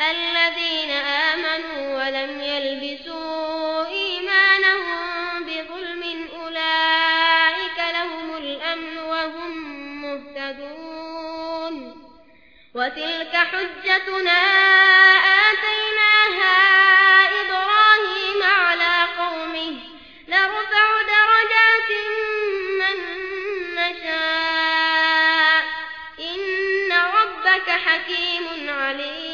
الذين آمنوا ولم يلبسوا إيمانهم بظلم أولئك لهم الأمن وهم مهتدون. وتلك حجتنا آتيناها إبراهيم على قومه. نرفع درجات من نشاء. إن ربك حكيم عليم.